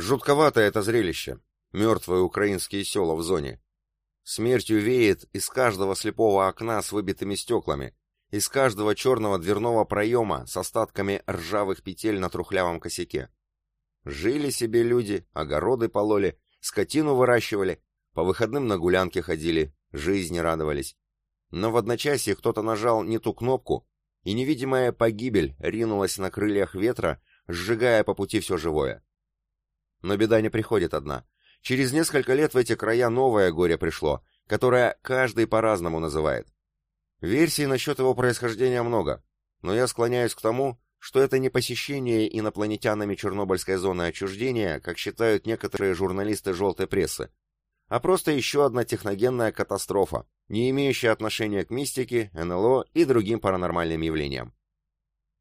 Жутковато это зрелище. Мертвые украинские села в зоне. Смертью веет из каждого слепого окна с выбитыми стеклами, из каждого черного дверного проема с остатками ржавых петель на трухлявом косяке. Жили себе люди, огороды пололи, скотину выращивали, по выходным на гулянки ходили, жизни радовались. Но в одночасье кто-то нажал не ту кнопку, и невидимая погибель ринулась на крыльях ветра, сжигая по пути все живое. Но беда не приходит одна. Через несколько лет в эти края новое горе пришло, которое каждый по-разному называет. Версий насчет его происхождения много, но я склоняюсь к тому, что это не посещение инопланетянами Чернобыльской зоны отчуждения, как считают некоторые журналисты желтой прессы, а просто еще одна техногенная катастрофа, не имеющая отношения к мистике, НЛО и другим паранормальным явлениям.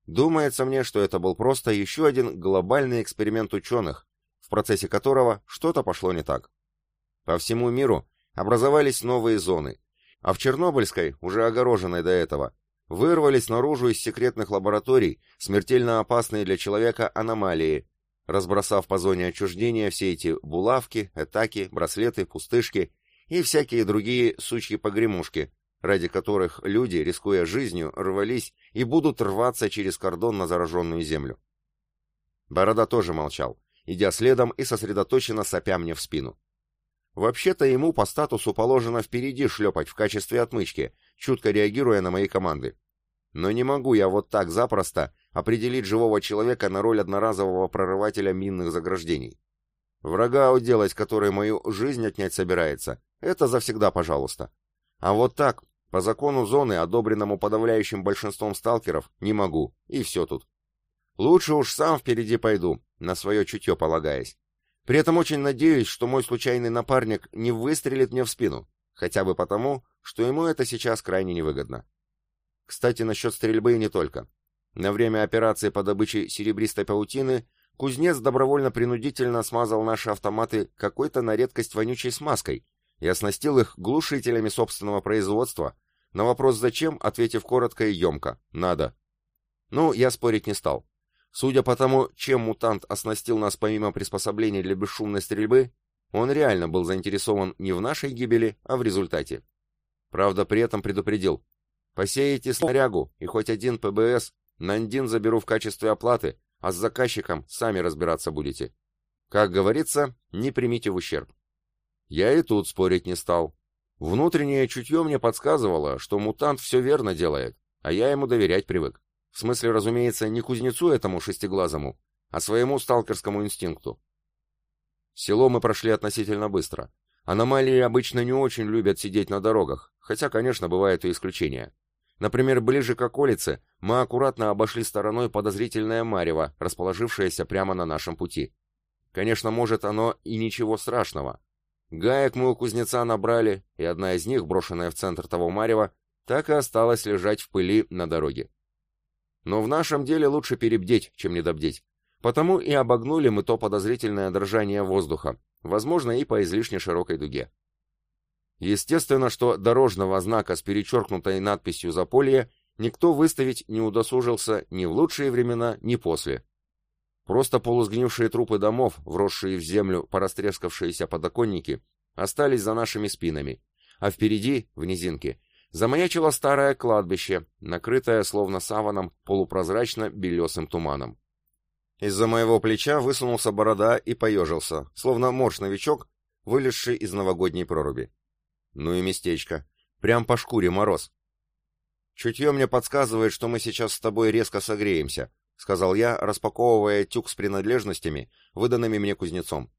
Думается мне, что это был просто еще один глобальный эксперимент ученых, в процессе которого что-то пошло не так. По всему миру образовались новые зоны, а в Чернобыльской, уже огороженной до этого, вырвались наружу из секретных лабораторий смертельно опасные для человека аномалии, разбросав по зоне отчуждения все эти булавки, этаки, браслеты, пустышки и всякие другие сучьи-погремушки, ради которых люди, рискуя жизнью, рвались и будут рваться через кордон на зараженную землю. Борода тоже молчал, идя следом и сосредоточенно сопя мне в спину. Вообще-то ему по статусу положено впереди шлепать в качестве отмычки, чутко реагируя на мои команды. Но не могу я вот так запросто определить живого человека на роль одноразового прорывателя минных заграждений. Врага уделать, который мою жизнь отнять собирается, это завсегда пожалуйста. А вот так, по закону зоны, одобренному подавляющим большинством сталкеров, не могу, и все тут. Лучше уж сам впереди пойду, на свое чутье полагаясь. При этом очень надеюсь, что мой случайный напарник не выстрелит мне в спину, хотя бы потому, что ему это сейчас крайне невыгодно. Кстати, насчет стрельбы и не только. На время операции по добыче серебристой паутины кузнец добровольно-принудительно смазал наши автоматы какой-то на редкость вонючей смазкой и оснастил их глушителями собственного производства, на вопрос «зачем?» ответив коротко и емко «надо». Ну, я спорить не стал. Судя по тому, чем мутант оснастил нас помимо приспособлений для бесшумной стрельбы, он реально был заинтересован не в нашей гибели, а в результате. Правда, при этом предупредил. Посеете снарягу, и хоть один ПБС Нандин заберу в качестве оплаты, а с заказчиком сами разбираться будете. Как говорится, не примите в ущерб. Я и тут спорить не стал. Внутреннее чутье мне подсказывало, что мутант все верно делает, а я ему доверять привык. В смысле, разумеется, не кузнецу этому шестиглазому, а своему сталкерскому инстинкту. Село мы прошли относительно быстро. Аномалии обычно не очень любят сидеть на дорогах, хотя, конечно, бывают и исключения. Например, ближе к околице мы аккуратно обошли стороной подозрительное марево, расположившееся прямо на нашем пути. Конечно, может оно и ничего страшного. Гаек мы у кузнеца набрали, и одна из них, брошенная в центр того марева, так и осталась лежать в пыли на дороге. Но в нашем деле лучше перебдеть, чем недобдеть. Потому и обогнули мы то подозрительное дрожание воздуха, возможно, и по излишне широкой дуге. Естественно, что дорожного знака с перечеркнутой надписью «Заполье» никто выставить не удосужился ни в лучшие времена, ни после. Просто полусгнившие трупы домов, вросшие в землю порастрескавшиеся подоконники, остались за нашими спинами, а впереди, в низинке, замаячило старое кладбище, накрытое словно саваном полупрозрачно-белесым туманом. Из-за моего плеча высунулся борода и поежился, словно морж-новичок, вылезший из новогодней проруби. Ну и местечко. Прям по шкуре мороз. Чутье мне подсказывает, что мы сейчас с тобой резко согреемся, сказал я, распаковывая тюк с принадлежностями, выданными мне кузнецом.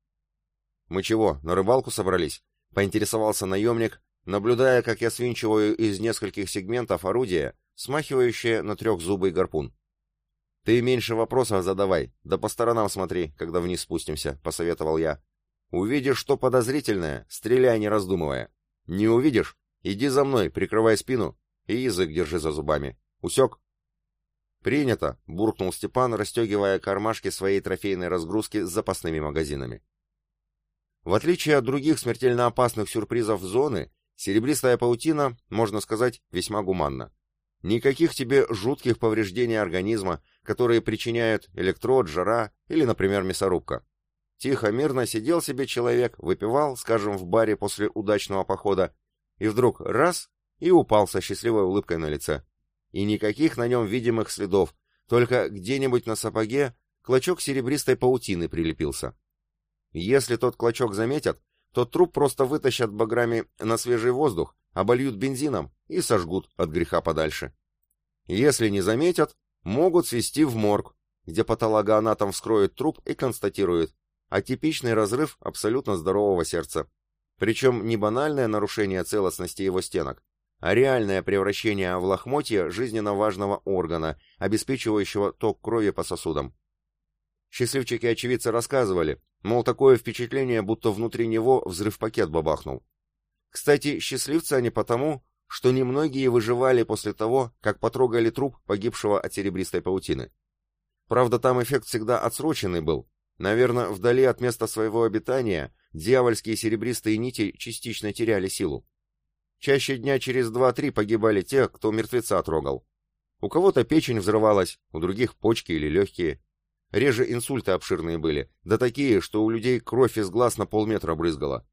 Мы чего, на рыбалку собрались? Поинтересовался наемник, наблюдая, как я свинчиваю из нескольких сегментов орудие, смахивающее на трехзубый гарпун. «Ты меньше вопросов задавай, да по сторонам смотри, когда вниз спустимся», — посоветовал я. «Увидишь что подозрительное, стреляй, не раздумывая. Не увидишь? Иди за мной, прикрывай спину и язык держи за зубами. Усек?» «Принято», — буркнул Степан, расстегивая кармашки своей трофейной разгрузки с запасными магазинами. В отличие от других смертельно опасных сюрпризов зоны, Серебристая паутина, можно сказать, весьма гуманна. Никаких тебе жутких повреждений организма, которые причиняют электрод, жара или, например, мясорубка. Тихо, мирно сидел себе человек, выпивал, скажем, в баре после удачного похода, и вдруг раз — и упал со счастливой улыбкой на лице. И никаких на нем видимых следов, только где-нибудь на сапоге клочок серебристой паутины прилепился. Если тот клочок заметят, то труп просто вытащат баграми на свежий воздух, обольют бензином и сожгут от греха подальше. Если не заметят, могут свести в морг, где патологоанатом вскроет труп и констатирует атипичный разрыв абсолютно здорового сердца. Причем не банальное нарушение целостности его стенок, а реальное превращение в лохмотье жизненно важного органа, обеспечивающего ток крови по сосудам. Счастливчики-очевидцы рассказывали, мол, такое впечатление, будто внутри него взрыв-пакет бабахнул. Кстати, счастливцы они потому, что немногие выживали после того, как потрогали труп погибшего от серебристой паутины. Правда, там эффект всегда отсроченный был. Наверное, вдали от места своего обитания дьявольские серебристые нити частично теряли силу. Чаще дня через два-три погибали те, кто мертвеца трогал. У кого-то печень взрывалась, у других почки или легкие. Реже инсульты обширные были, да такие, что у людей кровь из глаз на полметра брызгала.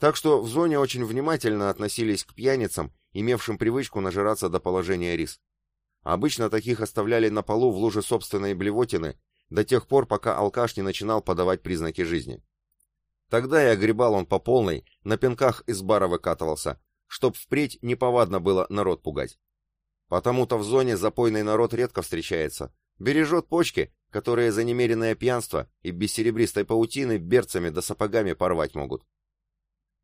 Так что в зоне очень внимательно относились к пьяницам, имевшим привычку нажираться до положения рис. Обычно таких оставляли на полу в луже собственной блевотины до тех пор, пока алкаш не начинал подавать признаки жизни. Тогда и огребал он по полной, на пинках из бара выкатывался, чтоб впредь неповадно было народ пугать. Потому-то в зоне запойный народ редко встречается, бережет почки которые за немеренное пьянство и без серебристой паутины берцами да сапогами порвать могут.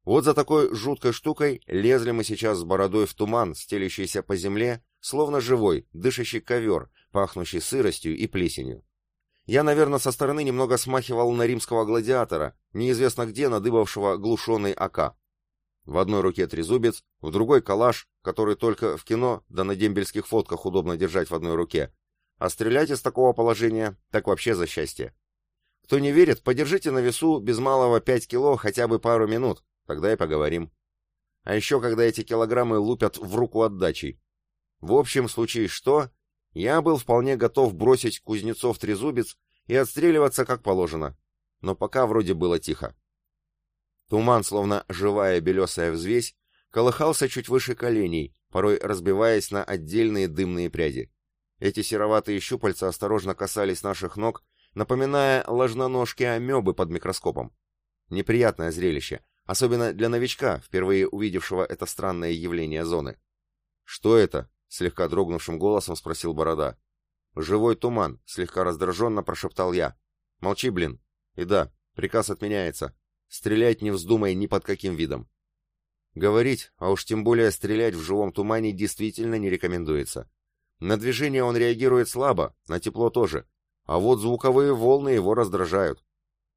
Вот за такой жуткой штукой лезли мы сейчас с бородой в туман, стелящийся по земле, словно живой, дышащий ковер, пахнущий сыростью и плесенью. Я, наверное, со стороны немного смахивал на римского гладиатора, неизвестно где надыбавшего глушеный АК. В одной руке трезубец, в другой калаш, который только в кино да на дембельских фотках удобно держать в одной руке, а стрелять из такого положения так вообще за счастье. Кто не верит, подержите на весу без малого 5 кило хотя бы пару минут, тогда и поговорим. А еще когда эти килограммы лупят в руку отдачей. В общем, случае что, я был вполне готов бросить кузнецов трезубец и отстреливаться как положено. Но пока вроде было тихо. Туман, словно живая белесая взвесь, колыхался чуть выше коленей, порой разбиваясь на отдельные дымные пряди. Эти сероватые щупальца осторожно касались наших ног, напоминая ложноножки амебы под микроскопом. Неприятное зрелище, особенно для новичка, впервые увидевшего это странное явление зоны. «Что это?» — слегка дрогнувшим голосом спросил Борода. «Живой туман», — слегка раздраженно прошептал я. «Молчи, блин. И да, приказ отменяется. Стрелять не вздумай ни под каким видом». Говорить, а уж тем более стрелять в живом тумане действительно не рекомендуется. На движение он реагирует слабо, на тепло тоже, а вот звуковые волны его раздражают.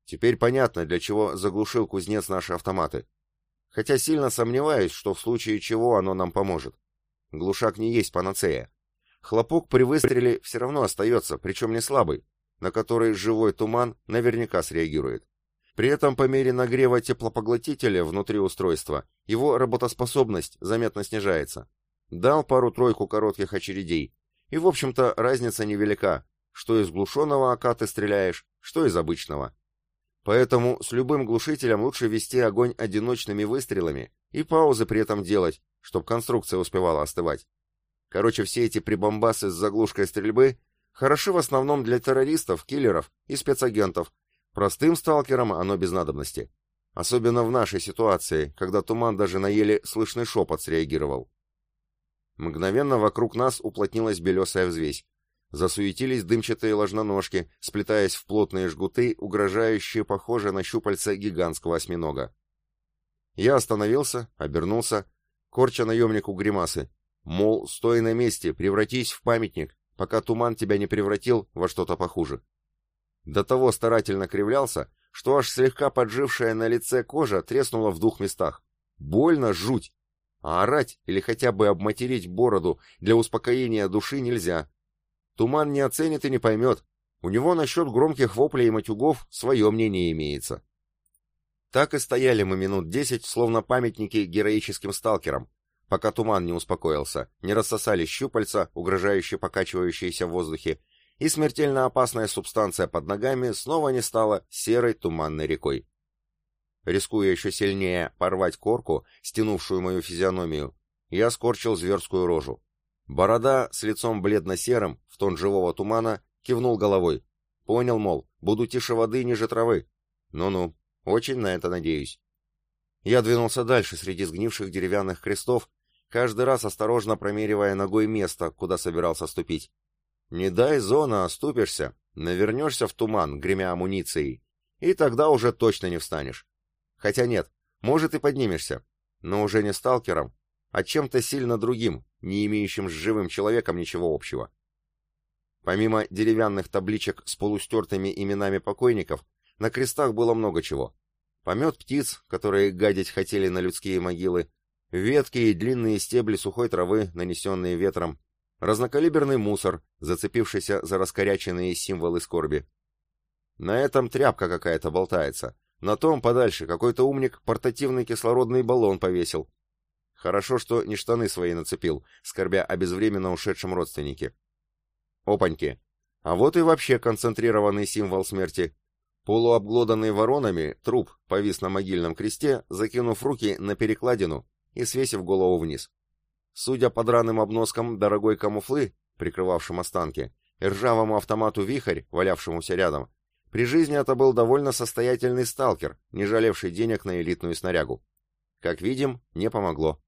Теперь понятно, для чего заглушил кузнец наши автоматы. Хотя сильно сомневаюсь, что в случае чего оно нам поможет. Глушак не есть панацея. Хлопок при выстреле все равно остается, причем не слабый, на который живой туман наверняка среагирует. При этом по мере нагрева теплопоглотителя внутри устройства его работоспособность заметно снижается. Дал пару-тройку коротких очередей, и, в общем-то, разница невелика, что из глушенного АК ты стреляешь, что из обычного. Поэтому с любым глушителем лучше вести огонь одиночными выстрелами и паузы при этом делать, чтобы конструкция успевала остывать. Короче, все эти прибамбасы с заглушкой стрельбы хороши в основном для террористов, киллеров и спецагентов. Простым сталкерам оно без надобности. Особенно в нашей ситуации, когда туман даже на еле слышный шепот среагировал. Мгновенно вокруг нас уплотнилась белесая взвесь. Засуетились дымчатые ложноножки, сплетаясь в плотные жгуты, угрожающие, похоже на щупальца гигантского осьминога. Я остановился, обернулся, корча наемнику гримасы. Мол, стой на месте, превратись в памятник, пока туман тебя не превратил во что-то похуже. До того старательно кривлялся, что аж слегка поджившая на лице кожа треснула в двух местах. Больно, жуть! А орать или хотя бы обматерить бороду для успокоения души нельзя. Туман не оценит и не поймет. У него насчет громких воплей и матюгов свое мнение имеется. Так и стояли мы минут десять, словно памятники героическим сталкерам, пока туман не успокоился, не рассосались щупальца, угрожающе покачивающиеся в воздухе, и смертельно опасная субстанция под ногами снова не стала серой туманной рекой. Рискуя еще сильнее порвать корку, стянувшую мою физиономию, я скорчил зверскую рожу. Борода с лицом бледно-серым, в тон живого тумана, кивнул головой. Понял, мол, буду тише воды ниже травы. Ну-ну, очень на это надеюсь. Я двинулся дальше среди сгнивших деревянных крестов, каждый раз осторожно промеривая ногой место, куда собирался ступить. Не дай зона, оступишься, навернешься в туман, гремя амуницией, и тогда уже точно не встанешь. Хотя нет, может и поднимешься, но уже не сталкером, а чем-то сильно другим, не имеющим с живым человеком ничего общего. Помимо деревянных табличек с полустертыми именами покойников, на крестах было много чего. Помет птиц, которые гадить хотели на людские могилы, ветки и длинные стебли сухой травы, нанесенные ветром, разнокалиберный мусор, зацепившийся за раскоряченные символы скорби. На этом тряпка какая-то болтается. На том подальше какой-то умник портативный кислородный баллон повесил. Хорошо, что не штаны свои нацепил, скорбя о безвременно ушедшем родственнике. Опаньки! А вот и вообще концентрированный символ смерти. Полуобглоданный воронами, труп повис на могильном кресте, закинув руки на перекладину и свесив голову вниз. Судя по драным обноскам дорогой камуфлы, прикрывавшим останки, ржавому автомату «Вихрь», валявшемуся рядом, при жизни это был довольно состоятельный сталкер, не жалевший денег на элитную снарягу. Как видим, не помогло.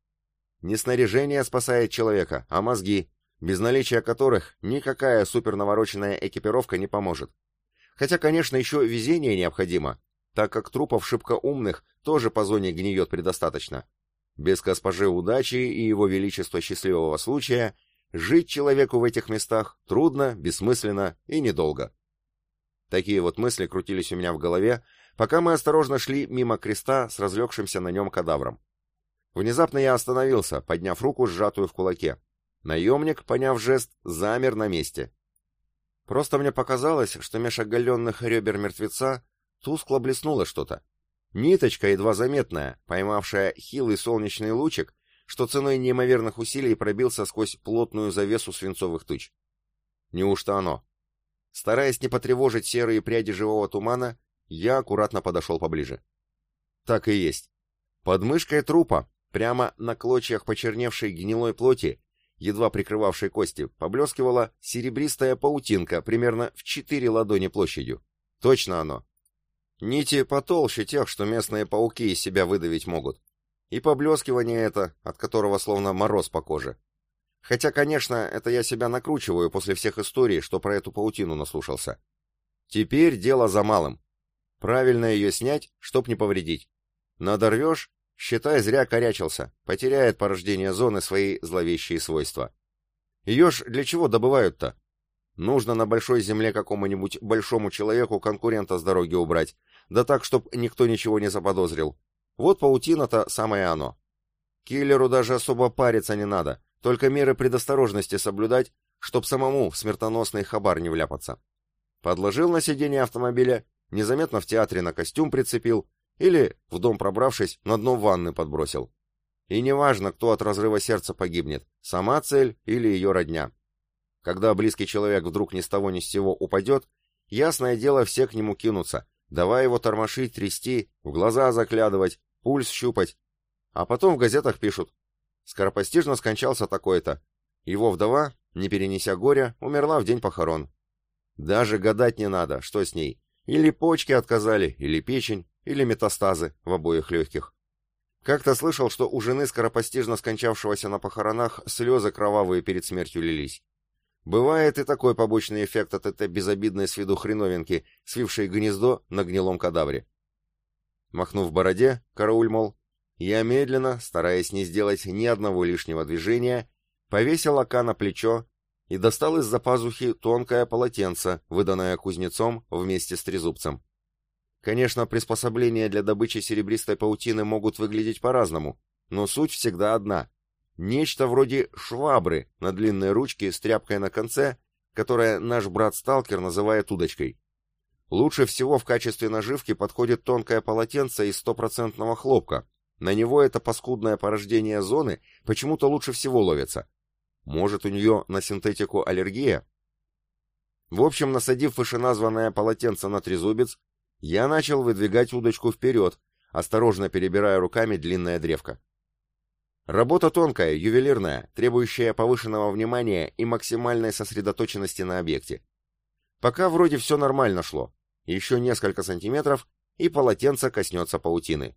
Не снаряжение спасает человека, а мозги, без наличия которых никакая супернавороченная экипировка не поможет. Хотя, конечно, еще везение необходимо, так как трупов шибко умных тоже по зоне гниет предостаточно. Без госпожи удачи и его величества счастливого случая жить человеку в этих местах трудно, бессмысленно и недолго. Такие вот мысли крутились у меня в голове, пока мы осторожно шли мимо креста с разлегшимся на нем кадавром. Внезапно я остановился, подняв руку, сжатую в кулаке. Наемник, поняв жест, замер на месте. Просто мне показалось, что меж оголенных ребер мертвеца тускло блеснуло что-то. Ниточка, едва заметная, поймавшая хилый солнечный лучик, что ценой неимоверных усилий пробился сквозь плотную завесу свинцовых туч. Неужто оно? Стараясь не потревожить серые пряди живого тумана, я аккуратно подошел поближе. Так и есть. Под мышкой трупа, прямо на клочьях почерневшей гнилой плоти, едва прикрывавшей кости, поблескивала серебристая паутинка примерно в четыре ладони площадью. Точно оно. Нити потолще тех, что местные пауки из себя выдавить могут. И поблескивание это, от которого словно мороз по коже. Хотя, конечно, это я себя накручиваю после всех историй, что про эту паутину наслушался. Теперь дело за малым. Правильно ее снять, чтоб не повредить. Надорвешь, считай, зря корячился, потеряет порождение зоны свои зловещие свойства. Ее ж для чего добывают-то? Нужно на большой земле какому-нибудь большому человеку конкурента с дороги убрать, да так, чтоб никто ничего не заподозрил. Вот паутина-то самое оно. Киллеру даже особо париться не надо, только меры предосторожности соблюдать, чтоб самому в смертоносный хабар не вляпаться. Подложил на сиденье автомобиля, незаметно в театре на костюм прицепил или, в дом пробравшись, на дно ванны подбросил. И неважно, кто от разрыва сердца погибнет, сама цель или ее родня. Когда близкий человек вдруг ни с того ни с сего упадет, ясное дело, все к нему кинутся, давай его тормошить, трясти, в глаза заглядывать, пульс щупать. А потом в газетах пишут, скоропостижно скончался такой-то. Его вдова, не перенеся горя, умерла в день похорон. Даже гадать не надо, что с ней. Или почки отказали, или печень, или метастазы в обоих легких. Как-то слышал, что у жены скоропостижно скончавшегося на похоронах слезы кровавые перед смертью лились. Бывает и такой побочный эффект от этой безобидной с виду хреновинки, свившей гнездо на гнилом кадавре. Махнув бороде, карауль, мол, я медленно, стараясь не сделать ни одного лишнего движения, повесил ока на плечо и достал из-за пазухи тонкое полотенце, выданное кузнецом вместе с трезубцем. Конечно, приспособления для добычи серебристой паутины могут выглядеть по-разному, но суть всегда одна. Нечто вроде швабры на длинной ручке с тряпкой на конце, которая наш брат-сталкер называет удочкой. Лучше всего в качестве наживки подходит тонкое полотенце из стопроцентного хлопка, на него это паскудное порождение зоны почему-то лучше всего ловится. Может, у нее на синтетику аллергия? В общем, насадив вышеназванное полотенце на трезубец, я начал выдвигать удочку вперед, осторожно перебирая руками длинная древко. Работа тонкая, ювелирная, требующая повышенного внимания и максимальной сосредоточенности на объекте. Пока вроде все нормально шло. Еще несколько сантиметров, и полотенце коснется паутины.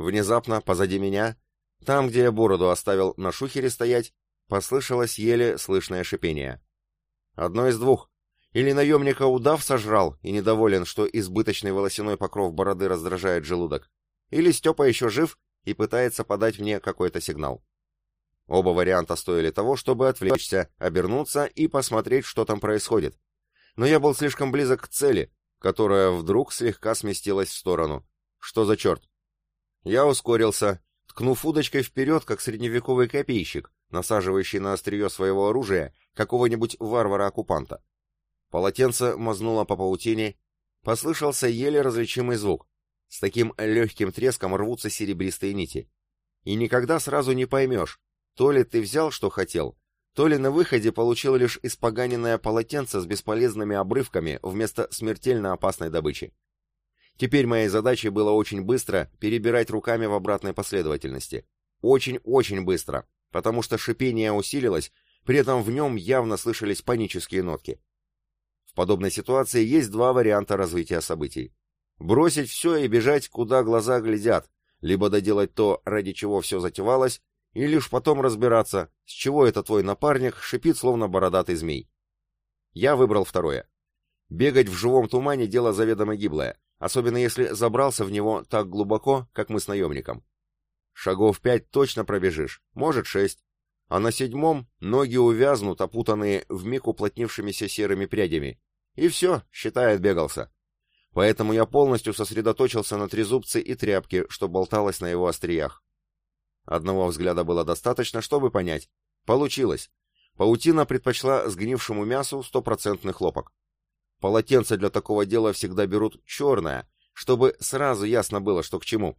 Внезапно, позади меня, там, где я бороду оставил на шухере стоять, послышалось еле слышное шипение. Одно из двух. Или наемника удав сожрал и недоволен, что избыточный волосяной покров бороды раздражает желудок. Или Степа еще жив и пытается подать мне какой-то сигнал. Оба варианта стоили того, чтобы отвлечься, обернуться и посмотреть, что там происходит. Но я был слишком близок к цели, которая вдруг слегка сместилась в сторону. Что за черт? Я ускорился, ткнув удочкой вперед, как средневековый копейщик, насаживающий на острие своего оружия какого-нибудь варвара-оккупанта. Полотенце мазнуло по паутине, послышался еле различимый звук. С таким легким треском рвутся серебристые нити. И никогда сразу не поймешь, то ли ты взял, что хотел, то ли на выходе получил лишь испоганенное полотенце с бесполезными обрывками вместо смертельно опасной добычи. Теперь моей задачей было очень быстро перебирать руками в обратной последовательности. Очень-очень быстро, потому что шипение усилилось, при этом в нем явно слышались панические нотки. В подобной ситуации есть два варианта развития событий. Бросить все и бежать, куда глаза глядят, либо доделать то, ради чего все затевалось, и лишь потом разбираться, с чего это твой напарник шипит, словно бородатый змей. Я выбрал второе. Бегать в живом тумане – дело заведомо гиблое, особенно если забрался в него так глубоко, как мы с наемником. Шагов пять точно пробежишь, может шесть, а на седьмом ноги увязнут, опутанные вмиг уплотнившимися серыми прядями. И все, считай, отбегался. Поэтому я полностью сосредоточился на трезубце и тряпке, что болталось на его остриях. Одного взгляда было достаточно, чтобы понять. Получилось. Паутина предпочла сгнившему мясу стопроцентный хлопок. Полотенце для такого дела всегда берут черное, чтобы сразу ясно было, что к чему.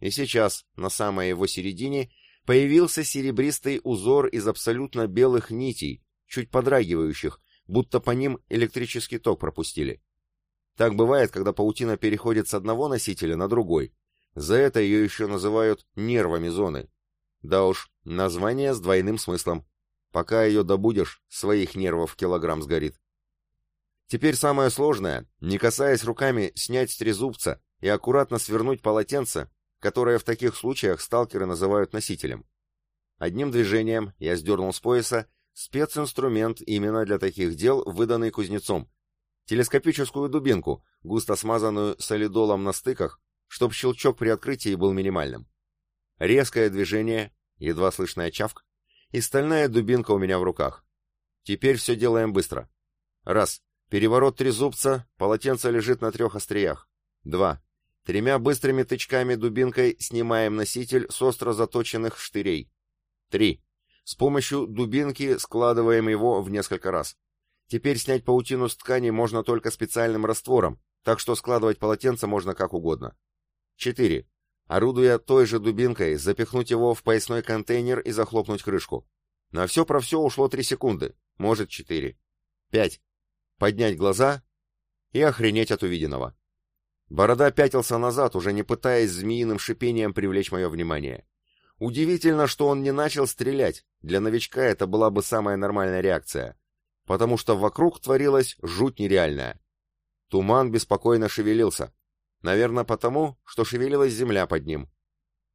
И сейчас, на самой его середине, появился серебристый узор из абсолютно белых нитей, чуть подрагивающих, будто по ним электрический ток пропустили. Так бывает, когда паутина переходит с одного носителя на другой. За это ее еще называют нервами зоны. Да уж, название с двойным смыслом. Пока ее добудешь, своих нервов килограмм сгорит. Теперь самое сложное, не касаясь руками, снять с трезубца и аккуратно свернуть полотенце, которое в таких случаях сталкеры называют носителем. Одним движением я сдернул с пояса специнструмент именно для таких дел, выданный кузнецом, телескопическую дубинку, густо смазанную солидолом на стыках, чтоб щелчок при открытии был минимальным. Резкое движение, едва слышная чавк, и стальная дубинка у меня в руках. Теперь все делаем быстро. Раз. Переворот трезубца, полотенце лежит на трех остриях. Два. Тремя быстрыми тычками дубинкой снимаем носитель с остро заточенных штырей. Три. С помощью дубинки складываем его в несколько раз. Теперь снять паутину с ткани можно только специальным раствором, так что складывать полотенце можно как угодно. 4. Орудуя той же дубинкой, запихнуть его в поясной контейнер и захлопнуть крышку. На все про все ушло 3 секунды, может 4. 5. Поднять глаза и охренеть от увиденного. Борода пятился назад, уже не пытаясь змеиным шипением привлечь мое внимание. Удивительно, что он не начал стрелять. Для новичка это была бы самая нормальная реакция потому что вокруг творилась жуть нереальная. Туман беспокойно шевелился. Наверное, потому, что шевелилась земля под ним.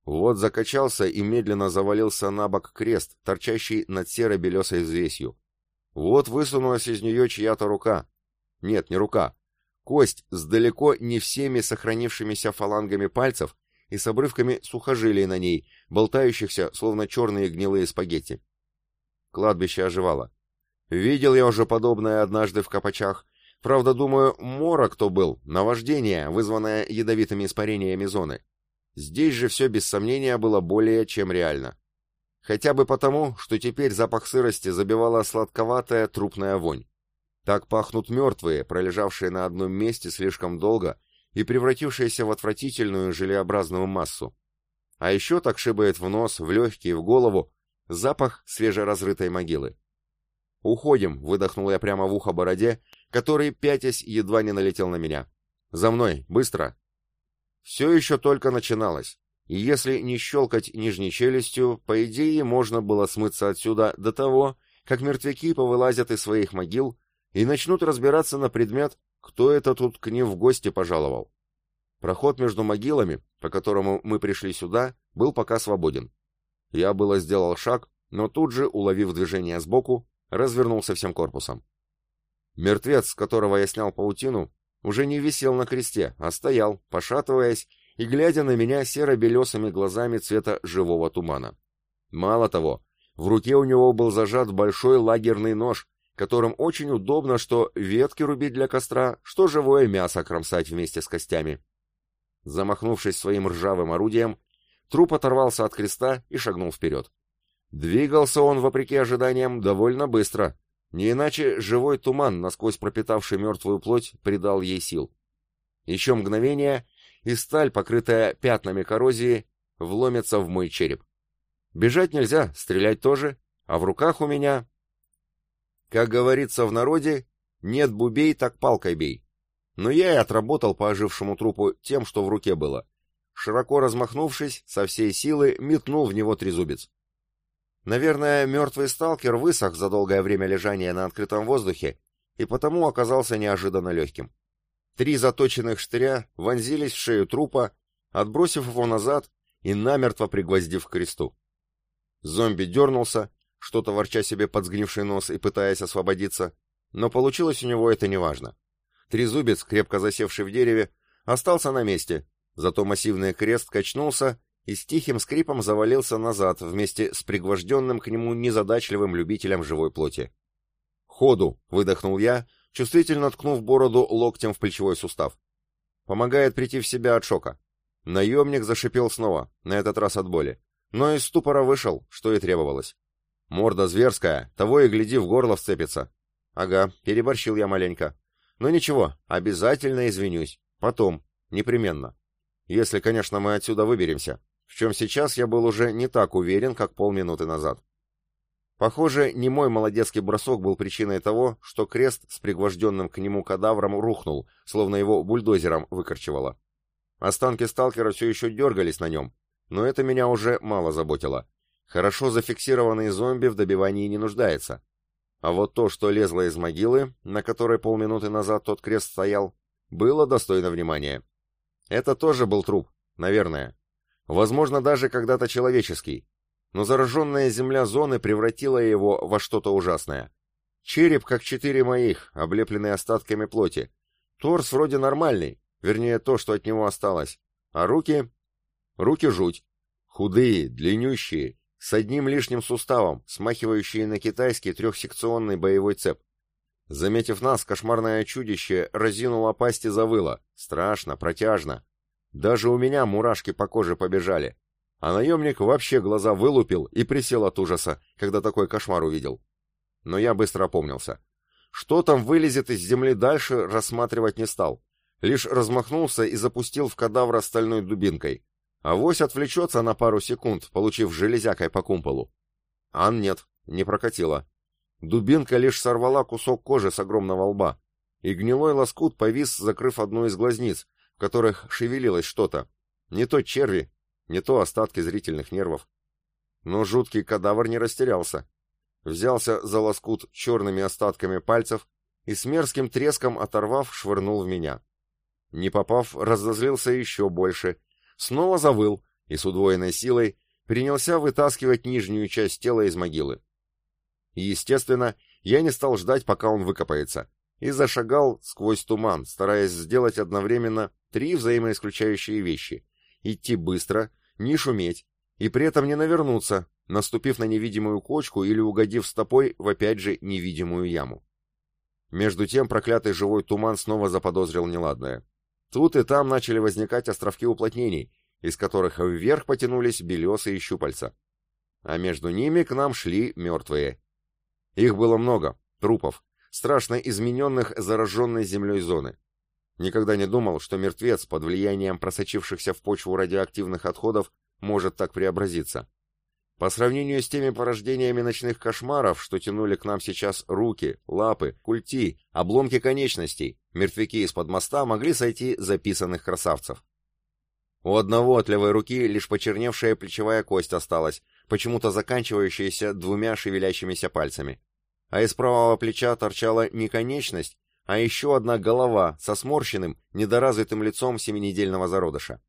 Вот закачался и медленно завалился на бок крест, торчащий над серо-белесой взвесью. Вот высунулась из нее чья-то рука. Нет, не рука. Кость с далеко не всеми сохранившимися фалангами пальцев и с обрывками сухожилий на ней, болтающихся, словно черные гнилые спагетти. Кладбище оживало. Видел я уже подобное однажды в Копачах. Правда, думаю, морок то был, наваждение, вызванное ядовитыми испарениями зоны. Здесь же все без сомнения было более чем реально. Хотя бы потому, что теперь запах сырости забивала сладковатая трупная вонь. Так пахнут мертвые, пролежавшие на одном месте слишком долго и превратившиеся в отвратительную желеобразную массу. А еще так шибает в нос, в легкие, в голову запах свежеразрытой могилы. «Уходим!» — выдохнул я прямо в ухо бороде, который, пятясь, едва не налетел на меня. «За мной! Быстро!» Все еще только начиналось, и если не щелкать нижней челюстью, по идее, можно было смыться отсюда до того, как мертвяки повылазят из своих могил и начнут разбираться на предмет, кто это тут к ним в гости пожаловал. Проход между могилами, по которому мы пришли сюда, был пока свободен. Я было сделал шаг, но тут же, уловив движение сбоку, развернулся всем корпусом. Мертвец, с которого я снял паутину, уже не висел на кресте, а стоял, пошатываясь и глядя на меня серо-белесыми глазами цвета живого тумана. Мало того, в руке у него был зажат большой лагерный нож, которым очень удобно что ветки рубить для костра, что живое мясо кромсать вместе с костями. Замахнувшись своим ржавым орудием, труп оторвался от креста и шагнул вперед. Двигался он, вопреки ожиданиям, довольно быстро. Не иначе живой туман, насквозь пропитавший мертвую плоть, придал ей сил. Еще мгновение, и сталь, покрытая пятнами коррозии, вломится в мой череп. Бежать нельзя, стрелять тоже, а в руках у меня... Как говорится в народе, нет бубей, так палкой бей. Но я и отработал по ожившему трупу тем, что в руке было. Широко размахнувшись, со всей силы метнул в него трезубец. Наверное, мертвый сталкер высох за долгое время лежания на открытом воздухе и потому оказался неожиданно легким. Три заточенных штыря вонзились в шею трупа, отбросив его назад и намертво пригвоздив к кресту. Зомби дернулся, что-то ворча себе под сгнивший нос и пытаясь освободиться, но получилось у него это неважно. Трезубец, крепко засевший в дереве, остался на месте, зато массивный крест качнулся и с тихим скрипом завалился назад вместе с пригвожденным к нему незадачливым любителем живой плоти. «Ходу!» — выдохнул я, чувствительно ткнув бороду локтем в плечевой сустав. Помогает прийти в себя от шока. Наемник зашипел снова, на этот раз от боли, но из ступора вышел, что и требовалось. Морда зверская, того и гляди, в горло вцепится. Ага, переборщил я маленько. Но ничего, обязательно извинюсь. Потом, непременно. Если, конечно, мы отсюда выберемся в чем сейчас я был уже не так уверен, как полминуты назад. Похоже, не мой молодецкий бросок был причиной того, что крест с пригвожденным к нему кадавром рухнул, словно его бульдозером выкорчевало. Останки сталкера все еще дергались на нем, но это меня уже мало заботило. Хорошо зафиксированный зомби в добивании не нуждается. А вот то, что лезло из могилы, на которой полминуты назад тот крест стоял, было достойно внимания. Это тоже был труп, наверное. Возможно, даже когда-то человеческий. Но зараженная земля зоны превратила его во что-то ужасное. Череп, как четыре моих, облепленный остатками плоти. Торс вроде нормальный, вернее, то, что от него осталось. А руки... Руки жуть. Худые, длиннющие, с одним лишним суставом, смахивающие на китайский трехсекционный боевой цеп. Заметив нас, кошмарное чудище разинуло пасть и завыло. Страшно, протяжно. Даже у меня мурашки по коже побежали. А наемник вообще глаза вылупил и присел от ужаса, когда такой кошмар увидел. Но я быстро опомнился. Что там вылезет из земли дальше, рассматривать не стал. Лишь размахнулся и запустил в кадавра стальной дубинкой. А вось отвлечется на пару секунд, получив железякой по кумполу. Ан нет, не прокатило. Дубинка лишь сорвала кусок кожи с огромного лба, и гнилой лоскут повис, закрыв одну из глазниц, в которых шевелилось что-то. Не то черви, не то остатки зрительных нервов. Но жуткий кадавр не растерялся. Взялся за лоскут черными остатками пальцев и с мерзким треском оторвав, швырнул в меня. Не попав, разозлился еще больше, снова завыл и с удвоенной силой принялся вытаскивать нижнюю часть тела из могилы. естественно, я не стал ждать, пока он выкопается, и зашагал сквозь туман, стараясь сделать одновременно три взаимоисключающие вещи. Идти быстро, не шуметь, и при этом не навернуться, наступив на невидимую кочку или угодив стопой в опять же невидимую яму. Между тем проклятый живой туман снова заподозрил неладное. Тут и там начали возникать островки уплотнений, из которых вверх потянулись белесые щупальца. А между ними к нам шли мертвые. Их было много, трупов, страшно измененных зараженной землей зоны. Никогда не думал, что мертвец под влиянием просочившихся в почву радиоактивных отходов может так преобразиться. По сравнению с теми порождениями ночных кошмаров, что тянули к нам сейчас руки, лапы, культи, обломки конечностей, мертвяки из-под моста могли сойти записанных красавцев. У одного от левой руки лишь почерневшая плечевая кость осталась, почему-то заканчивающаяся двумя шевелящимися пальцами. А из правого плеча торчала не конечность, а еще одна голова со сморщенным, недоразвитым лицом семинедельного зародыша.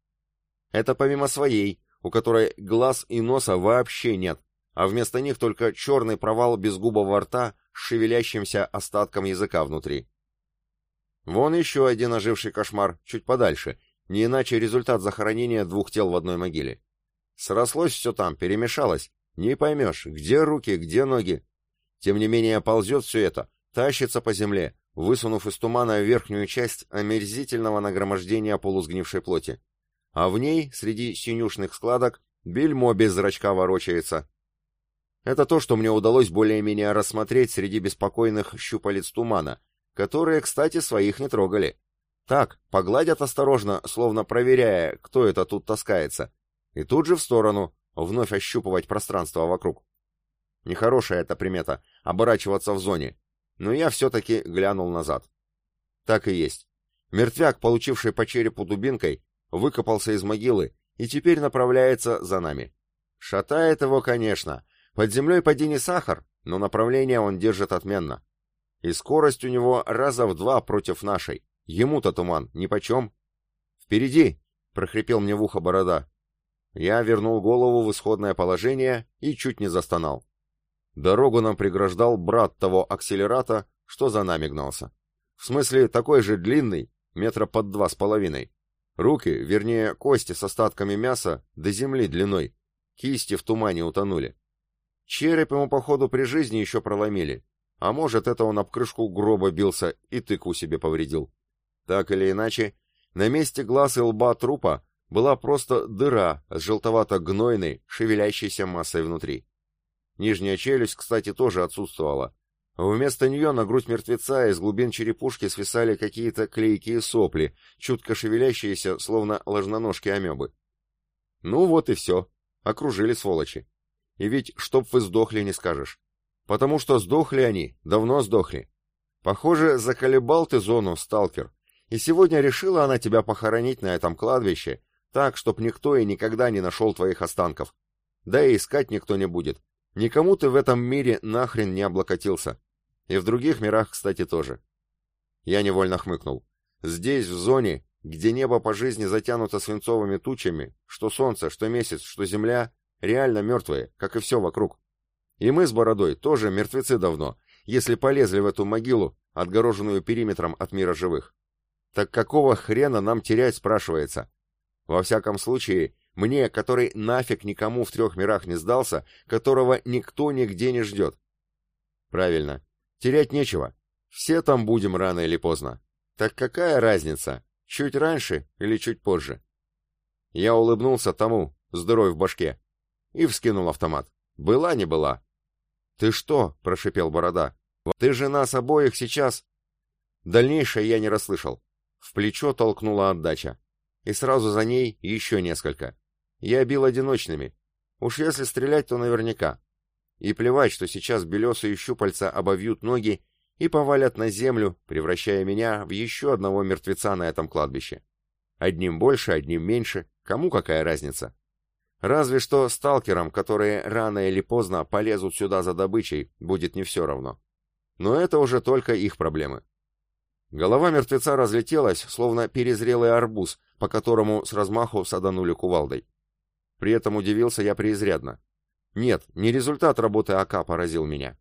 Это помимо своей, у которой глаз и носа вообще нет, а вместо них только черный провал безгубого рта с шевелящимся остатком языка внутри. Вон еще один оживший кошмар, чуть подальше, не иначе результат захоронения двух тел в одной могиле. Срослось все там, перемешалось, не поймешь, где руки, где ноги. Тем не менее ползет все это, тащится по земле, высунув из тумана верхнюю часть омерзительного нагромождения полусгнившей плоти а в ней, среди синюшных складок, бельмо без зрачка ворочается. Это то, что мне удалось более-менее рассмотреть среди беспокойных щупалец тумана, которые, кстати, своих не трогали. Так, погладят осторожно, словно проверяя, кто это тут таскается, и тут же в сторону, вновь ощупывать пространство вокруг. Нехорошая эта примета — оборачиваться в зоне, но я все-таки глянул назад. Так и есть. Мертвяк, получивший по черепу дубинкой, выкопался из могилы и теперь направляется за нами. Шатает его, конечно. Под землей поди не сахар, но направление он держит отменно. И скорость у него раза в два против нашей. Ему-то туман нипочем. «Впереди!» — прохрипел мне в ухо борода. Я вернул голову в исходное положение и чуть не застонал. Дорогу нам преграждал брат того акселерата, что за нами гнался. В смысле, такой же длинный, метра под два с половиной. Руки, вернее, кости с остатками мяса до земли длиной. Кисти в тумане утонули. Череп ему, походу, при жизни еще проломили. А может, это он об крышку гроба бился и тыкву себе повредил. Так или иначе, на месте глаз и лба трупа была просто дыра с желтовато-гнойной, шевелящейся массой внутри. Нижняя челюсть, кстати, тоже отсутствовала, Вместо нее на грудь мертвеца из глубин черепушки свисали какие-то клейкие сопли, чутко шевелящиеся, словно ложноножки амебы. Ну вот и все. Окружили сволочи. И ведь чтоб вы сдохли, не скажешь. Потому что сдохли они, давно сдохли. Похоже, заколебал ты зону, сталкер. И сегодня решила она тебя похоронить на этом кладбище, так, чтоб никто и никогда не нашел твоих останков. Да и искать никто не будет. Никому ты в этом мире нахрен не облокотился. И в других мирах, кстати, тоже. Я невольно хмыкнул. Здесь, в зоне, где небо по жизни затянуто свинцовыми тучами, что солнце, что месяц, что земля, реально мертвые, как и все вокруг. И мы с Бородой тоже мертвецы давно, если полезли в эту могилу, отгороженную периметром от мира живых. Так какого хрена нам терять, спрашивается? Во всяком случае, мне, который нафиг никому в трех мирах не сдался, которого никто нигде не ждет. Правильно, Терять нечего. Все там будем рано или поздно. Так какая разница, чуть раньше или чуть позже? Я улыбнулся тому, здоровь в башке, и вскинул автомат. Была не была. «Ты что?» — прошипел Борода. «Ты же нас обоих сейчас...» Дальнейшее я не расслышал. В плечо толкнула отдача. И сразу за ней еще несколько. Я бил одиночными. Уж если стрелять, то наверняка. И плевать, что сейчас белесые щупальца обовьют ноги и повалят на землю, превращая меня в еще одного мертвеца на этом кладбище. Одним больше, одним меньше, кому какая разница? Разве что сталкерам, которые рано или поздно полезут сюда за добычей, будет не все равно. Но это уже только их проблемы. Голова мертвеца разлетелась, словно перезрелый арбуз, по которому с размаху саданули кувалдой. При этом удивился я преизрядно. Нет, не результат работы АК поразил меня.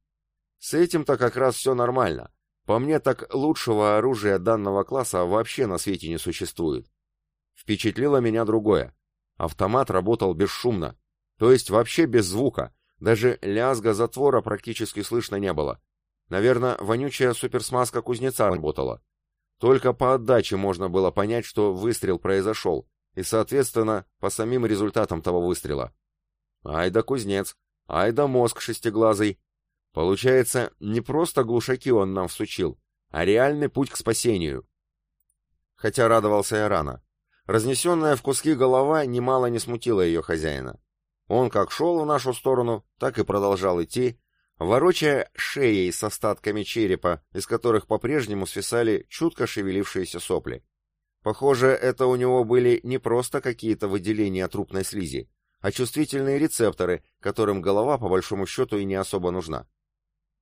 С этим-то как раз все нормально. По мне, так лучшего оружия данного класса вообще на свете не существует. Впечатлило меня другое. Автомат работал бесшумно, то есть вообще без звука, даже лязга затвора практически слышно не было. Наверное, вонючая суперсмазка кузнеца работала. Только по отдаче можно было понять, что выстрел произошел, и, соответственно, по самим результатам того выстрела. Ай да кузнец, ай да мозг шестиглазый. Получается, не просто глушаки он нам всучил, а реальный путь к спасению. Хотя радовался я рано. Разнесенная в куски голова немало не смутила ее хозяина. Он как шел в нашу сторону, так и продолжал идти, ворочая шеей с остатками черепа, из которых по-прежнему свисали чутко шевелившиеся сопли. Похоже, это у него были не просто какие-то выделения трупной слизи, а чувствительные рецепторы, которым голова, по большому счету, и не особо нужна.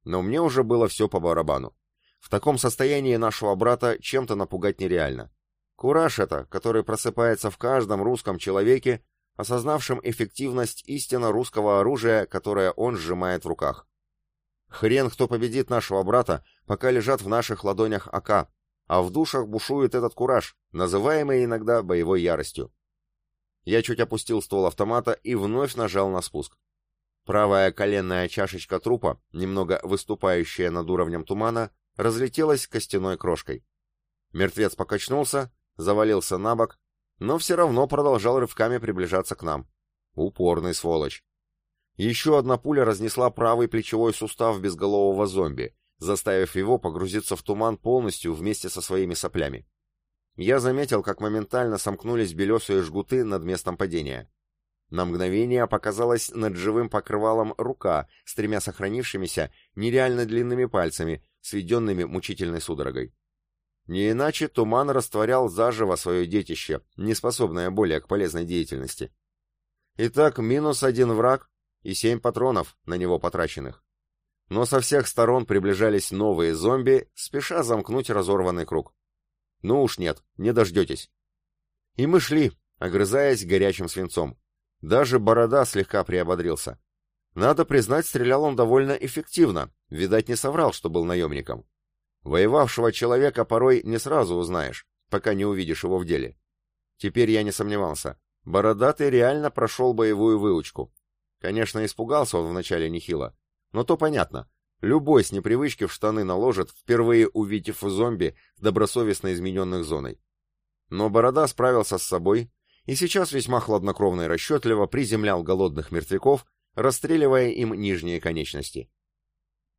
Но мне уже было все по барабану. В таком состоянии нашего брата чем-то напугать нереально. Кураж это, который просыпается в каждом русском человеке, осознавшем эффективность истинно русского оружия, которое он сжимает в руках. Хрен кто победит нашего брата, пока лежат в наших ладонях АК, а в душах бушует этот кураж, называемый иногда боевой яростью. Я чуть опустил ствол автомата и вновь нажал на спуск. Правая коленная чашечка трупа, немного выступающая над уровнем тумана, разлетелась костяной крошкой. Мертвец покачнулся, завалился на бок, но все равно продолжал рывками приближаться к нам. Упорный сволочь. Еще одна пуля разнесла правый плечевой сустав безголового зомби, заставив его погрузиться в туман полностью вместе со своими соплями. Я заметил, как моментально сомкнулись белесые жгуты над местом падения. На мгновение показалась над живым покрывалом рука с тремя сохранившимися нереально длинными пальцами, сведенными мучительной судорогой. Не иначе туман растворял заживо свое детище, не способное более к полезной деятельности. Итак, минус один враг и семь патронов на него потраченных. Но со всех сторон приближались новые зомби, спеша замкнуть разорванный круг. Ну уж нет, не дождетесь. И мы шли, огрызаясь горячим свинцом. Даже борода слегка приободрился. Надо признать, стрелял он довольно эффективно, видать, не соврал, что был наемником. Воевавшего человека порой не сразу узнаешь, пока не увидишь его в деле. Теперь я не сомневался. Бородатый реально прошел боевую выучку. Конечно, испугался он вначале нехило, но то понятно. Любой с непривычки в штаны наложит, впервые увидев зомби, добросовестно измененных зоной. Но Борода справился с собой и сейчас весьма хладнокровно и расчетливо приземлял голодных мертвяков, расстреливая им нижние конечности.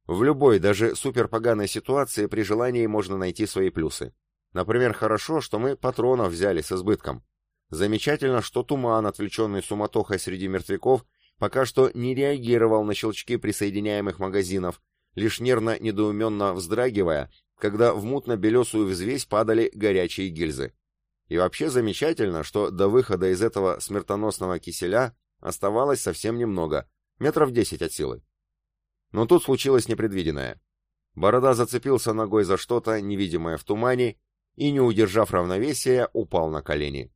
В любой, даже суперпоганой ситуации при желании можно найти свои плюсы. Например, хорошо, что мы патронов взяли с избытком. Замечательно, что туман, отвлеченный суматохой среди мертвяков, пока что не реагировал на щелчки присоединяемых магазинов, лишь нервно-недоуменно вздрагивая, когда в мутно-белесую взвесь падали горячие гильзы. И вообще замечательно, что до выхода из этого смертоносного киселя оставалось совсем немного, метров десять от силы. Но тут случилось непредвиденное. Борода зацепился ногой за что-то, невидимое в тумане, и, не удержав равновесия, упал на колени.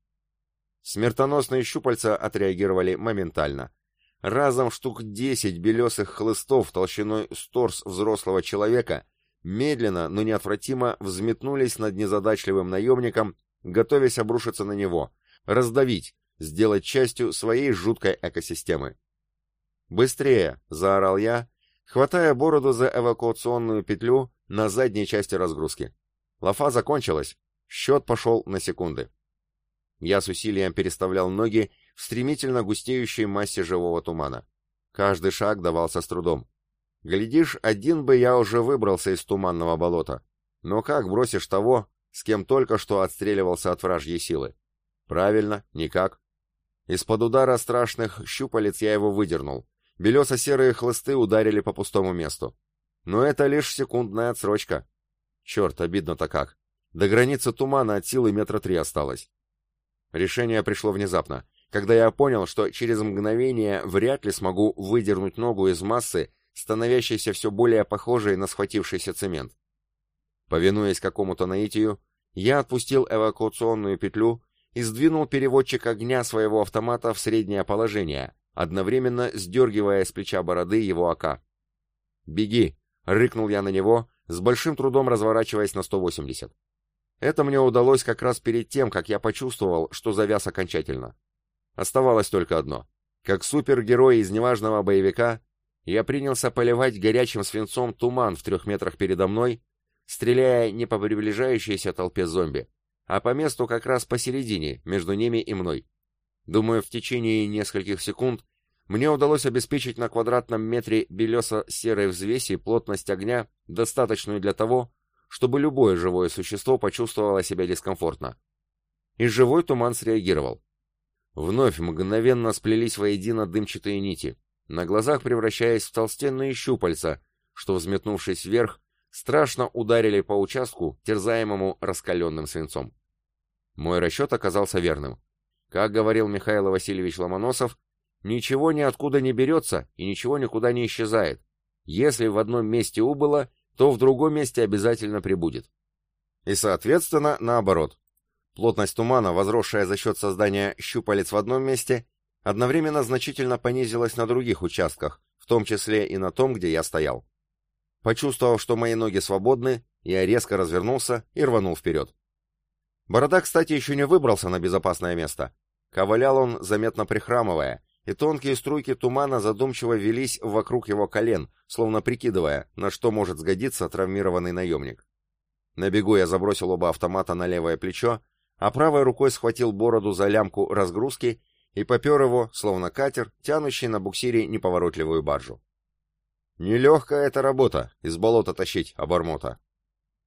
Смертоносные щупальца отреагировали моментально. Разом штук десять белесых хлыстов толщиной с торс взрослого человека медленно, но неотвратимо взметнулись над незадачливым наемником, готовясь обрушиться на него, раздавить, сделать частью своей жуткой экосистемы. «Быстрее!» — заорал я, хватая бороду за эвакуационную петлю на задней части разгрузки. Лафа закончилась, счет пошел на секунды. Я с усилием переставлял ноги в стремительно густеющей массе живого тумана. Каждый шаг давался с трудом. Глядишь, один бы я уже выбрался из туманного болота. Но как бросишь того, с кем только что отстреливался от вражьей силы? Правильно, никак. Из-под удара страшных щупалец я его выдернул, Белесо-серые хлысты ударили по пустому месту. Но это лишь секундная отсрочка. Черт, обидно-то как. До границы тумана от силы метра три осталось. Решение пришло внезапно, когда я понял, что через мгновение вряд ли смогу выдернуть ногу из массы, становящейся все более похожей на схватившийся цемент. Повинуясь какому-то наитию, я отпустил эвакуационную петлю и сдвинул переводчик огня своего автомата в среднее положение, одновременно сдергивая с плеча бороды его ока. «Беги!» — рыкнул я на него, с большим трудом разворачиваясь на 180. Это мне удалось как раз перед тем, как я почувствовал, что завяз окончательно. Оставалось только одно. Как супергерой из неважного боевика, я принялся поливать горячим свинцом туман в трех метрах передо мной, стреляя не по приближающейся толпе зомби, а по месту как раз посередине, между ними и мной. Думаю, в течение нескольких секунд мне удалось обеспечить на квадратном метре белесо-серой взвеси плотность огня, достаточную для того, чтобы любое живое существо почувствовало себя дискомфортно. И живой туман среагировал. Вновь мгновенно сплелись воедино дымчатые нити, на глазах превращаясь в толстенные щупальца, что, взметнувшись вверх, страшно ударили по участку, терзаемому раскаленным свинцом. Мой расчет оказался верным. Как говорил Михаил Васильевич Ломоносов, ничего ниоткуда не берется и ничего никуда не исчезает. Если в одном месте убыло, то в другом месте обязательно прибудет. И, соответственно, наоборот. Плотность тумана, возросшая за счет создания щупалец в одном месте, одновременно значительно понизилась на других участках, в том числе и на том, где я стоял. Почувствовав, что мои ноги свободны, я резко развернулся и рванул вперед. Борода, кстати, еще не выбрался на безопасное место. Ковылял он, заметно прихрамывая, и тонкие струйки тумана задумчиво велись вокруг его колен, словно прикидывая, на что может сгодиться травмированный наемник. На бегу я забросил оба автомата на левое плечо, а правой рукой схватил бороду за лямку разгрузки и попер его, словно катер, тянущий на буксире неповоротливую баржу. Нелегкая эта работа, из болота тащить обормота.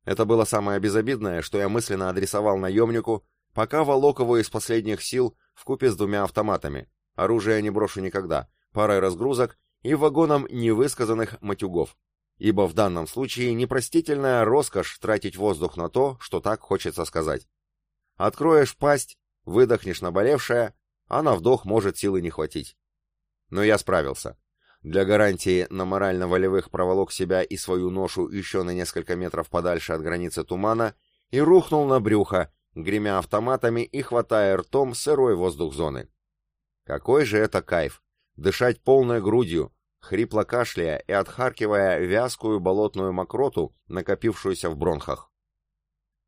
Это было самое безобидное, что я мысленно адресовал наемнику, пока волок его из последних сил в купе с двумя автоматами. Оружие не брошу никогда, парой разгрузок и вагоном невысказанных матюгов. Ибо в данном случае непростительная роскошь тратить воздух на то, что так хочется сказать. Откроешь пасть, выдохнешь наболевшее, а на вдох может силы не хватить. Но я справился. Для гарантии на морально-волевых проволок себя и свою ношу еще на несколько метров подальше от границы тумана и рухнул на брюхо, гремя автоматами и хватая ртом сырой воздух зоны. Какой же это кайф! Дышать полной грудью, хрипло кашляя и отхаркивая вязкую болотную мокроту, накопившуюся в бронхах.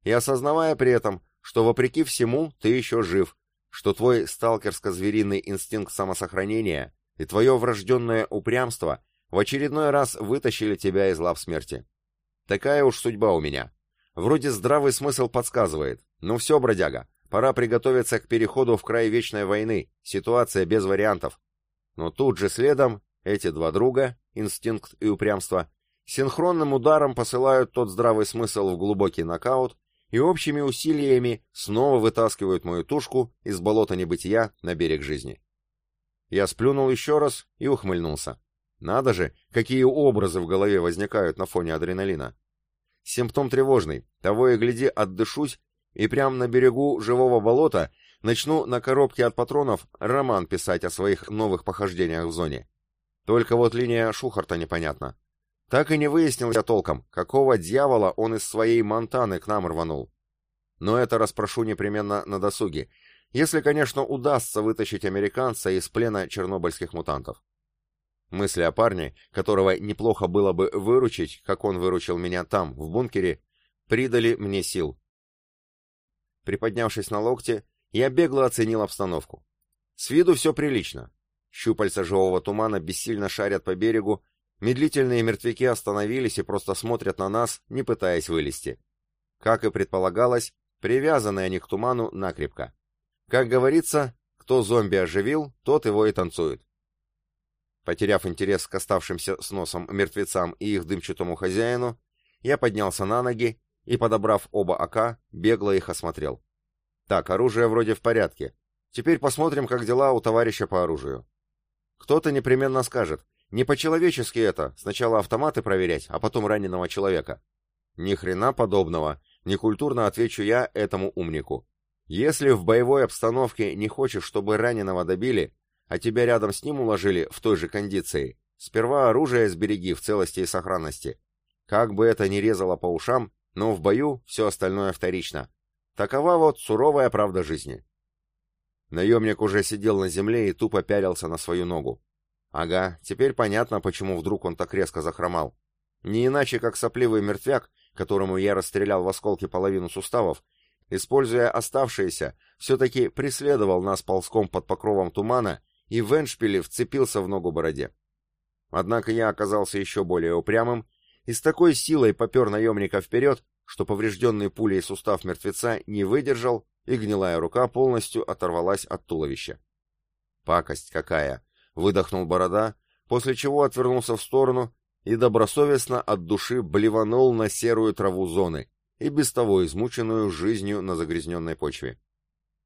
И осознавая при этом, что вопреки всему ты еще жив, что твой сталкерско-звериный инстинкт самосохранения и твое врожденное упрямство в очередной раз вытащили тебя из лап смерти. Такая уж судьба у меня. Вроде здравый смысл подсказывает. Ну все, бродяга, пора приготовиться к переходу в край вечной войны, ситуация без вариантов. Но тут же следом эти два друга, инстинкт и упрямство, синхронным ударом посылают тот здравый смысл в глубокий нокаут и общими усилиями снова вытаскивают мою тушку из болота небытия на берег жизни. Я сплюнул еще раз и ухмыльнулся. Надо же, какие образы в голове возникают на фоне адреналина. Симптом тревожный, того и гляди, отдышусь, и прямо на берегу живого болота начну на коробке от патронов роман писать о своих новых похождениях в зоне. Только вот линия Шухарта непонятна. Так и не выяснил я толком, какого дьявола он из своей Монтаны к нам рванул. Но это расспрошу непременно на досуге, если, конечно, удастся вытащить американца из плена чернобыльских мутантов. Мысли о парне, которого неплохо было бы выручить, как он выручил меня там, в бункере, придали мне сил. Приподнявшись на локте, я бегло оценил обстановку. С виду все прилично. Щупальца живого тумана бессильно шарят по берегу, медлительные мертвяки остановились и просто смотрят на нас, не пытаясь вылезти. Как и предполагалось, привязаны они к туману накрепко. Как говорится, кто зомби оживил, тот его и танцует. Потеряв интерес к оставшимся с носом мертвецам и их дымчатому хозяину, я поднялся на ноги и, подобрав оба АК, бегло их осмотрел. Так, оружие вроде в порядке. Теперь посмотрим, как дела у товарища по оружию. Кто-то непременно скажет, не по-человечески это, сначала автоматы проверять, а потом раненого человека. Ни хрена подобного, некультурно отвечу я этому умнику. Если в боевой обстановке не хочешь, чтобы раненого добили, а тебя рядом с ним уложили в той же кондиции, сперва оружие сбереги в целости и сохранности. Как бы это ни резало по ушам, но в бою все остальное вторично. Такова вот суровая правда жизни. Наемник уже сидел на земле и тупо пялился на свою ногу. Ага, теперь понятно, почему вдруг он так резко захромал. Не иначе, как сопливый мертвяк, которому я расстрелял в осколки половину суставов, используя оставшиеся, все-таки преследовал нас ползком под покровом тумана и в эншпиле вцепился в ногу бороде. Однако я оказался еще более упрямым и с такой силой попер наемника вперед, что поврежденный пулей сустав мертвеца не выдержал, и гнилая рука полностью оторвалась от туловища. «Пакость какая!» — выдохнул борода, после чего отвернулся в сторону и добросовестно от души блеванул на серую траву зоны, и без того измученную жизнью на загрязненной почве.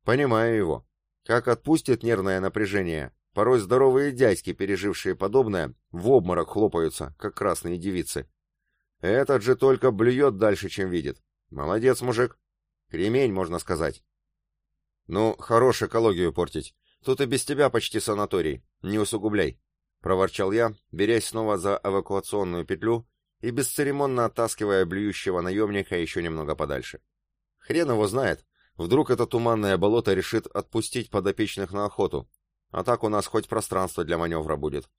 Понимаю его. Как отпустит нервное напряжение, порой здоровые дядьки, пережившие подобное, в обморок хлопаются, как красные девицы. Этот же только блюет дальше, чем видит. Молодец, мужик. Кремень, можно сказать. Ну, хорош экологию портить. Тут и без тебя почти санаторий. Не усугубляй. Проворчал я, берясь снова за эвакуационную петлю и бесцеремонно оттаскивая блюющего наемника еще немного подальше. Хрен его знает. Вдруг это туманное болото решит отпустить подопечных на охоту. А так у нас хоть пространство для маневра будет.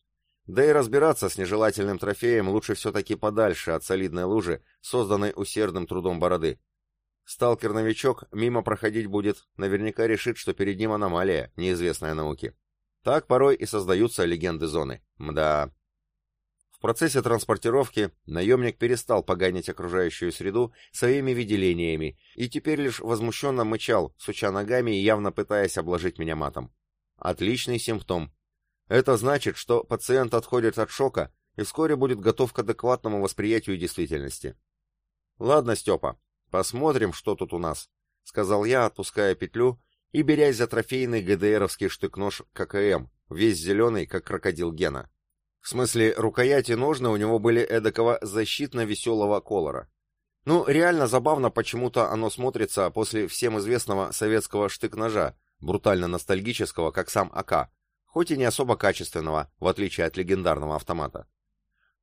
Да и разбираться с нежелательным трофеем лучше все-таки подальше от солидной лужи, созданной усердным трудом бороды. Сталкер-новичок мимо проходить будет, наверняка решит, что перед ним аномалия, неизвестная науке. Так порой и создаются легенды зоны. Мда. В процессе транспортировки наемник перестал поганить окружающую среду своими виделениями и теперь лишь возмущенно мычал, суча ногами и явно пытаясь обложить меня матом. Отличный симптом. Это значит, что пациент отходит от шока и вскоре будет готов к адекватному восприятию действительности. «Ладно, Степа, посмотрим, что тут у нас», — сказал я, отпуская петлю и берясь за трофейный ГДРовский штык-нож ККМ, весь зеленый, как крокодил Гена. В смысле, рукояти ножны у него были эдакого защитно-веселого колора. Ну, реально забавно почему-то оно смотрится после всем известного советского штык-ножа, брутально ностальгического, как сам АК, хоть и не особо качественного, в отличие от легендарного автомата.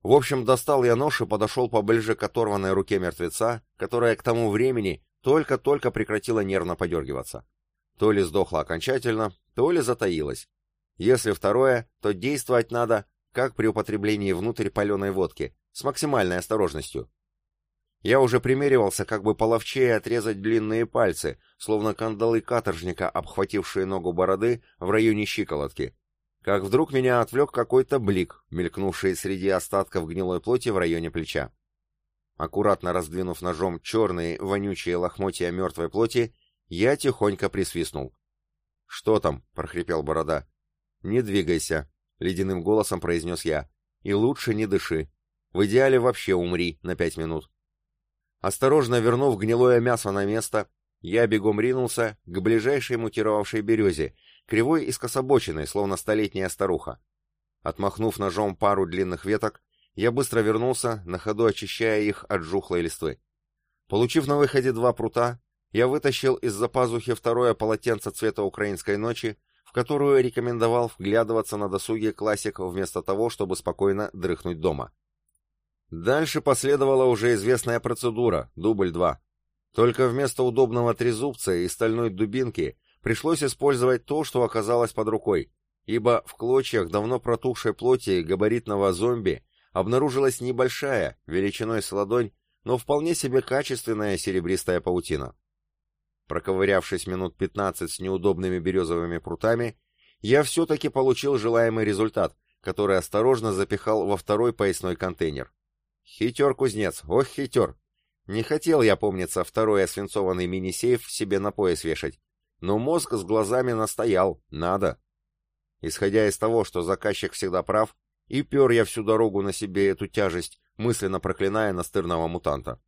В общем, достал я нож и подошел поближе к оторванной руке мертвеца, которая к тому времени только-только прекратила нервно подергиваться. То ли сдохла окончательно, то ли затаилась. Если второе, то действовать надо, как при употреблении внутрь паленой водки, с максимальной осторожностью. Я уже примеривался, как бы половчее отрезать длинные пальцы, словно кандалы каторжника, обхватившие ногу бороды в районе щиколотки. Как вдруг меня отвлек какой-то блик, мелькнувший среди остатков гнилой плоти в районе плеча. Аккуратно раздвинув ножом черные, вонючие лохмотья мертвой плоти, я тихонько присвистнул. «Что там?» — прохрипел борода. «Не двигайся», — ледяным голосом произнес я. «И лучше не дыши. В идеале вообще умри на пять минут». Осторожно вернув гнилое мясо на место, я бегом ринулся к ближайшей мутировавшей березе, кривой и скособоченной, словно столетняя старуха. Отмахнув ножом пару длинных веток, я быстро вернулся, на ходу очищая их от жухлой листвы. Получив на выходе два прута, я вытащил из-за пазухи второе полотенце цвета украинской ночи, в которую рекомендовал вглядываться на досуге классик вместо того, чтобы спокойно дрыхнуть дома. Дальше последовала уже известная процедура, дубль 2. Только вместо удобного трезубца и стальной дубинки пришлось использовать то, что оказалось под рукой, ибо в клочьях давно протухшей плоти габаритного зомби обнаружилась небольшая, величиной с ладонь, но вполне себе качественная серебристая паутина. Проковырявшись минут 15 с неудобными березовыми прутами, я все-таки получил желаемый результат, который осторожно запихал во второй поясной контейнер. Хитер кузнец, ох хитер. Не хотел я, помниться, второй освинцованный мини-сейф себе на пояс вешать. Но мозг с глазами настоял, надо. Исходя из того, что заказчик всегда прав, и пер я всю дорогу на себе эту тяжесть, мысленно проклиная настырного мутанта.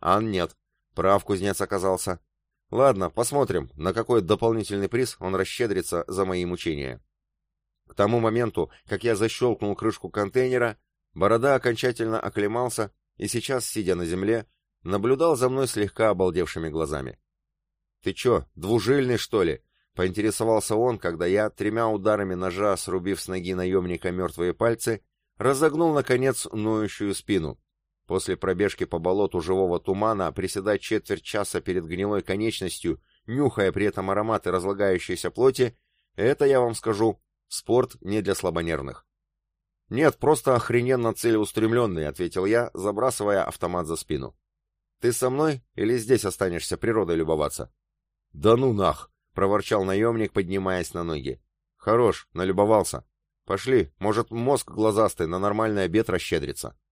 Ан нет, прав кузнец оказался. Ладно, посмотрим, на какой дополнительный приз он расщедрится за мои мучения. К тому моменту, как я защелкнул крышку контейнера, Борода окончательно оклемался и сейчас, сидя на земле, наблюдал за мной слегка обалдевшими глазами. «Ты чё, двужильный, что ли?» — поинтересовался он, когда я, тремя ударами ножа, срубив с ноги наемника мертвые пальцы, разогнул, наконец, ноющую спину. После пробежки по болоту живого тумана приседать четверть часа перед гнилой конечностью, нюхая при этом ароматы разлагающейся плоти, это, я вам скажу, спорт не для слабонервных. «Нет, просто охрененно целеустремленный», — ответил я, забрасывая автомат за спину. «Ты со мной или здесь останешься природой любоваться?» «Да ну нах!» — проворчал наемник, поднимаясь на ноги. «Хорош, налюбовался. Пошли, может, мозг глазастый на нормальный обед расщедрится».